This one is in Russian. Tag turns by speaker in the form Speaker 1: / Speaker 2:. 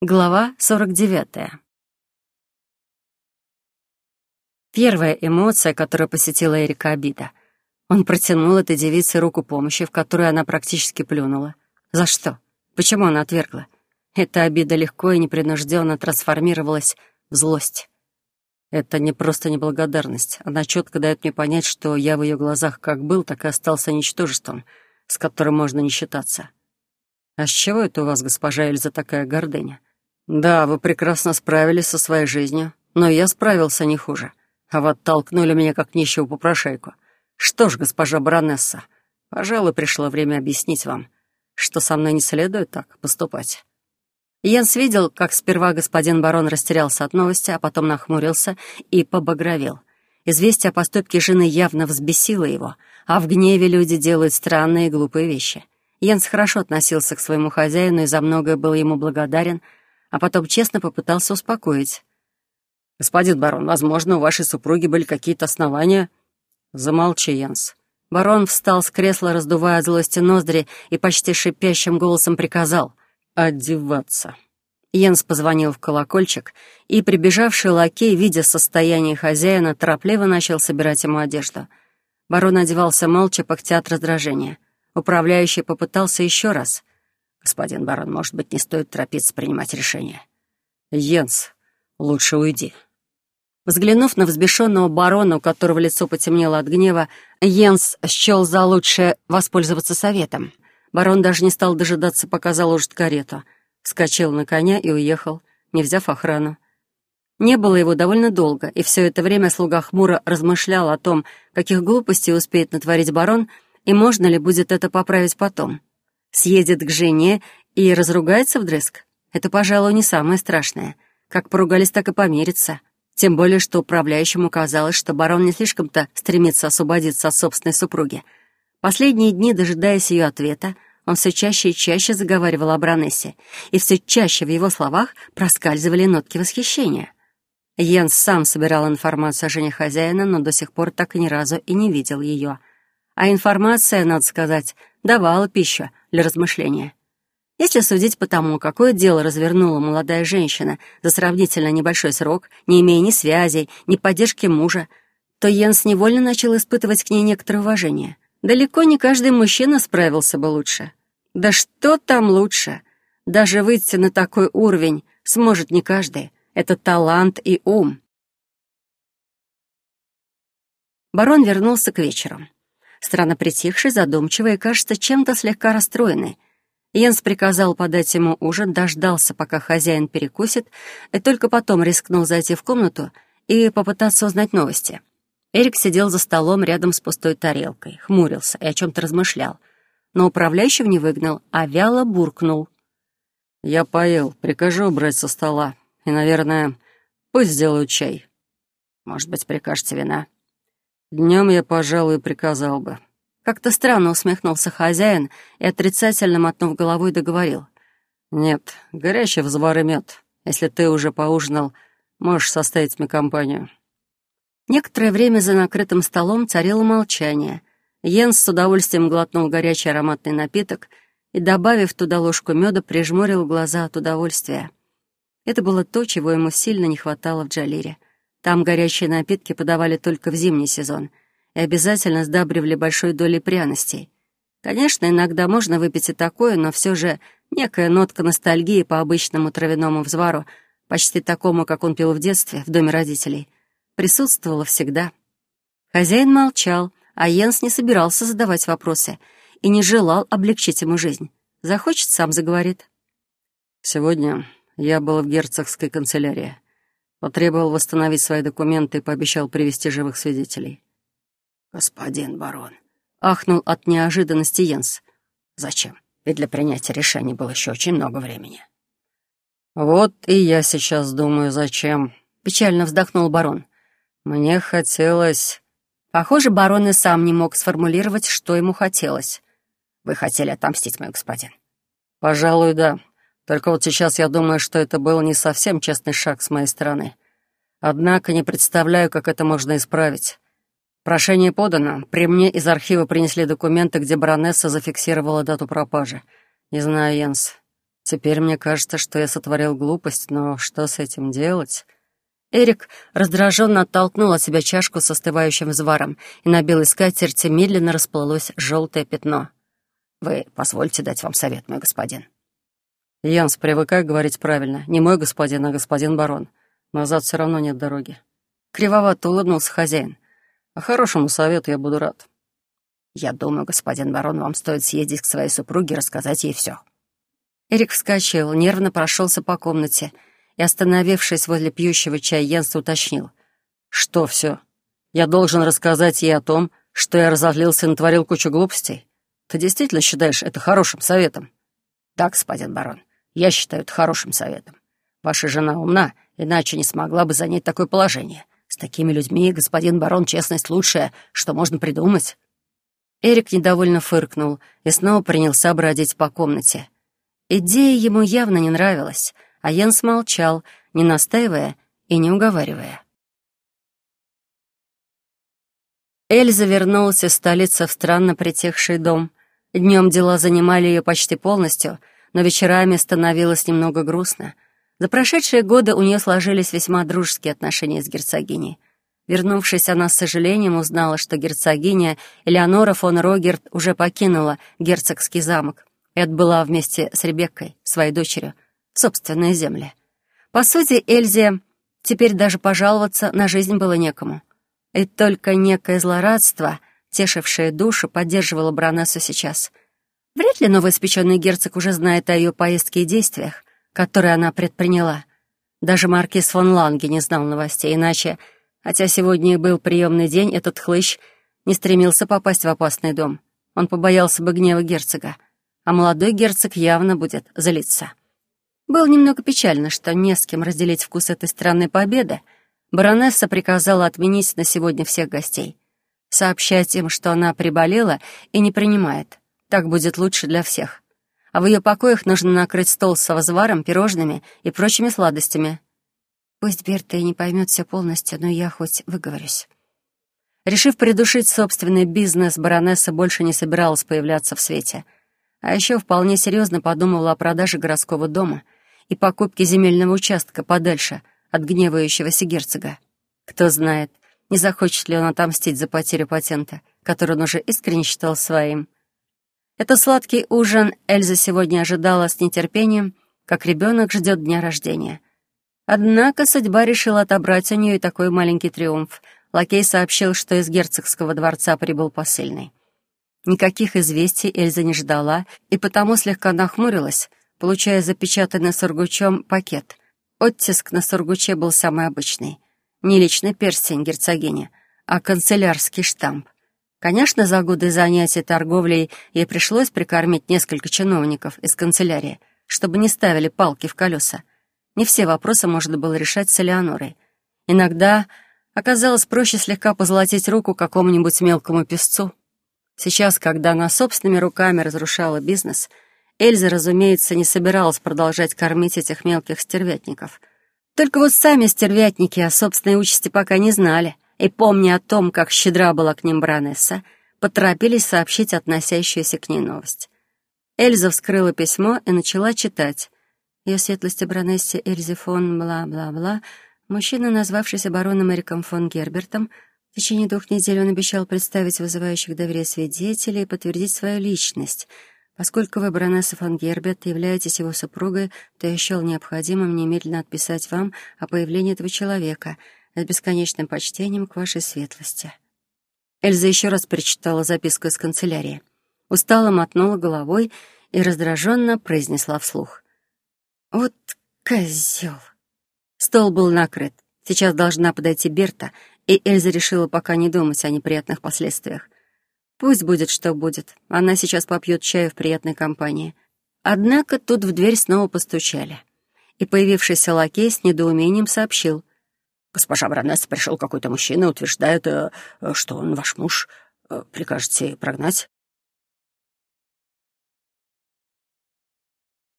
Speaker 1: Глава 49. Первая эмоция, которая посетила Эрика обида. Он протянул этой девице руку помощи, в которую она практически плюнула. За что? Почему она отвергла? Эта обида легко и непринужденно трансформировалась в злость. Это не просто неблагодарность. Она четко дает мне понять, что я в ее глазах как был, так и остался ничтожеством, с которым можно не считаться. А с чего это у вас, госпожа Эльза, такая гордыня? «Да, вы прекрасно справились со своей жизнью, но я справился не хуже. А вот толкнули меня как нищего попрошайку. Что ж, госпожа баронесса, пожалуй, пришло время объяснить вам, что со мной не следует так поступать». Йенс видел, как сперва господин барон растерялся от новости, а потом нахмурился и побагровел. Известие о поступке жены явно взбесило его, а в гневе люди делают странные и глупые вещи. Йенс хорошо относился к своему хозяину и за многое был ему благодарен — а потом честно попытался успокоить. «Господин барон, возможно, у вашей супруги были какие-то основания?» «Замолчи, Янс». Барон встал с кресла, раздувая от злости ноздри, и почти шипящим голосом приказал «одеваться». Йенс позвонил в колокольчик, и прибежавший лакей, видя состояние хозяина, торопливо начал собирать ему одежду. Барон одевался молча, пыхтя от раздражения. Управляющий попытался еще раз, «Господин барон, может быть, не стоит торопиться принимать решение?» «Йенс, лучше уйди». Взглянув на взбешенного барона, у которого лицо потемнело от гнева, Йенс счел за лучшее воспользоваться советом. Барон даже не стал дожидаться, пока заложит карету. Вскочил на коня и уехал, не взяв охрану. Не было его довольно долго, и все это время слуга хмуро размышлял о том, каких глупостей успеет натворить барон, и можно ли будет это поправить потом съедет к жене и разругается вдрызг. Это, пожалуй, не самое страшное. Как поругались, так и помириться. Тем более, что управляющему казалось, что барон не слишком-то стремится освободиться от собственной супруги. Последние дни, дожидаясь ее ответа, он все чаще и чаще заговаривал о Бронессе, и все чаще в его словах проскальзывали нотки восхищения. Йенс сам собирал информацию о жене хозяина, но до сих пор так и ни разу и не видел ее. А информация, надо сказать, давала пищу для размышления. Если судить по тому, какое дело развернула молодая женщина за сравнительно небольшой срок, не имея ни связей, ни поддержки мужа, то Йенс невольно начал испытывать к ней некоторое уважение. Далеко не каждый мужчина справился бы лучше. Да что там лучше? Даже выйти на такой уровень сможет не каждый. Это талант и ум. Барон вернулся к вечеру странно притихший, задумчивый и, кажется, чем-то слегка расстроенный. Йенс приказал подать ему ужин, дождался, пока хозяин перекусит, и только потом рискнул зайти в комнату и попытаться узнать новости. Эрик сидел за столом рядом с пустой тарелкой, хмурился и о чем-то размышлял. Но управляющего не выгнал, а вяло буркнул. «Я поел, прикажу убрать со стола. И, наверное, пусть сделают чай. Может быть, прикажете вина?» Днем я, пожалуй, приказал бы. Как-то странно усмехнулся хозяин и, отрицательно мотнув головой, договорил. «Нет, горячий взвар и мед. Если ты уже поужинал, можешь составить мне компанию». Некоторое время за накрытым столом царило молчание. Йенс с удовольствием глотнул горячий ароматный напиток и, добавив туда ложку меда, прижмурил глаза от удовольствия. Это было то, чего ему сильно не хватало в Джалире — там горячие напитки подавали только в зимний сезон и обязательно сдабривали большой долей пряностей. Конечно, иногда можно выпить и такое, но все же некая нотка ностальгии по обычному травяному взвару, почти такому, как он пил в детстве, в доме родителей, присутствовала всегда. Хозяин молчал, а Йенс не собирался задавать вопросы и не желал облегчить ему жизнь. Захочет, сам заговорит. «Сегодня я был в герцогской канцелярии. Потребовал восстановить свои документы и пообещал привести живых свидетелей. «Господин барон», — ахнул от неожиданности Йенс. «Зачем? Ведь для принятия решений было еще очень много времени». «Вот и я сейчас думаю, зачем», — печально вздохнул барон. «Мне хотелось...» Похоже, барон и сам не мог сформулировать, что ему хотелось. «Вы хотели отомстить, мой господин?» «Пожалуй, да. Только вот сейчас я думаю, что это был не совсем честный шаг с моей стороны. Однако не представляю, как это можно исправить. Прошение подано. При мне из архива принесли документы, где баронесса зафиксировала дату пропажи. Не знаю, Йенс. Теперь мне кажется, что я сотворил глупость, но что с этим делать? Эрик раздраженно оттолкнул от себя чашку с остывающим взваром, и на белой скатерти медленно расплылось желтое пятно. «Вы позвольте дать вам совет, мой господин». «Янс, привыкай говорить правильно. Не мой господин, а господин барон. Назад все равно нет дороги». Кривовато улыбнулся хозяин. «А хорошему совету я буду рад». «Я думаю, господин барон, вам стоит съездить к своей супруге и рассказать ей все». Эрик вскочил, нервно прошелся по комнате и, остановившись возле пьющего чая, Йенса уточнил. «Что все? Я должен рассказать ей о том, что я разозлился и натворил кучу глупостей? Ты действительно считаешь это хорошим советом?» «Да, господин барон, я считаю это хорошим советом. Ваша жена умна, иначе не смогла бы занять такое положение. С такими людьми, господин барон, честность лучшее, что можно придумать». Эрик недовольно фыркнул и снова принялся бродить по комнате. Идея ему явно не нравилась, а Йенс молчал, не настаивая и не уговаривая. Эльза вернулась из столицы в странно притихший дом. Днем дела занимали ее почти полностью, но вечерами становилось немного грустно. За прошедшие годы у нее сложились весьма дружеские отношения с герцогиней. Вернувшись, она с сожалением узнала, что герцогиня Элеонора фон Рогерт уже покинула герцогский замок и отбыла вместе с Ребеккой, своей дочерью, собственные земли. По сути, Эльзе теперь даже пожаловаться на жизнь было некому. И только некое злорадство, тешившее душу, поддерживало баронессу сейчас. Вряд ли новоиспеченный герцог уже знает о ее поездке и действиях, которые она предприняла. Даже маркиз фон Ланге не знал новостей, иначе, хотя сегодня и был приемный день, этот хлыщ не стремился попасть в опасный дом. Он побоялся бы гнева герцога а молодой герцог явно будет злиться. Было немного печально, что не с кем разделить вкус этой странной победы. Баронесса приказала отменить на сегодня всех гостей. Сообщать им, что она приболела и не принимает. Так будет лучше для всех. А в ее покоях нужно накрыть стол с возваром, пирожными и прочими сладостями. Пусть Берта и не поймет все полностью, но я хоть выговорюсь. Решив придушить собственный бизнес, баронесса больше не собиралась появляться в свете — а еще вполне серьезно подумывала о продаже городского дома и покупке земельного участка подальше от гневающегося герцога. Кто знает, не захочет ли он отомстить за потерю патента, который он уже искренне считал своим. Этот сладкий ужин Эльза сегодня ожидала с нетерпением, как ребенок ждет дня рождения. Однако судьба решила отобрать у нее и такой маленький триумф. Лакей сообщил, что из герцогского дворца прибыл посыльный. Никаких известий Эльза не ждала и потому слегка нахмурилась, получая запечатанный сургучом пакет. Оттиск на сургуче был самый обычный. Не личный перстень герцогини, а канцелярский штамп. Конечно, за годы занятий торговлей ей пришлось прикормить несколько чиновников из канцелярии, чтобы не ставили палки в колеса. Не все вопросы можно было решать с Элеонорой. Иногда оказалось проще слегка позолотить руку какому-нибудь мелкому песцу, Сейчас, когда она собственными руками разрушала бизнес, Эльза, разумеется, не собиралась продолжать кормить этих мелких стервятников. Только вот сами стервятники о собственной участи пока не знали, и, помня о том, как щедра была к ним Бранесса, поторопились сообщить относящуюся к ней новость. Эльза вскрыла письмо и начала читать. Ее светлости Бронессе Эльзе фон бла-бла-бла, мужчина, назвавшийся бароном Эриком фон Гербертом, в течение двух недель он обещал представить вызывающих доверие свидетелей и подтвердить свою личность. Поскольку вы, баронесса фон Герберт, являетесь его супругой, то я счел необходимым немедленно отписать вам о появлении этого человека с бесконечным почтением к вашей светлости». Эльза еще раз перечитала записку из канцелярии. Устало мотнула головой и раздраженно произнесла вслух. «Вот козел!» Стол был накрыт. Сейчас должна подойти Берта и Эльза решила пока не думать о неприятных последствиях. Пусть будет, что будет. Она сейчас попьет чаю в приятной компании. Однако тут в дверь снова постучали. И появившийся лакей с недоумением сообщил. «Госпожа Бронесса, пришел какой-то мужчина, утверждает, э, что он ваш муж. Э, прикажете прогнать?»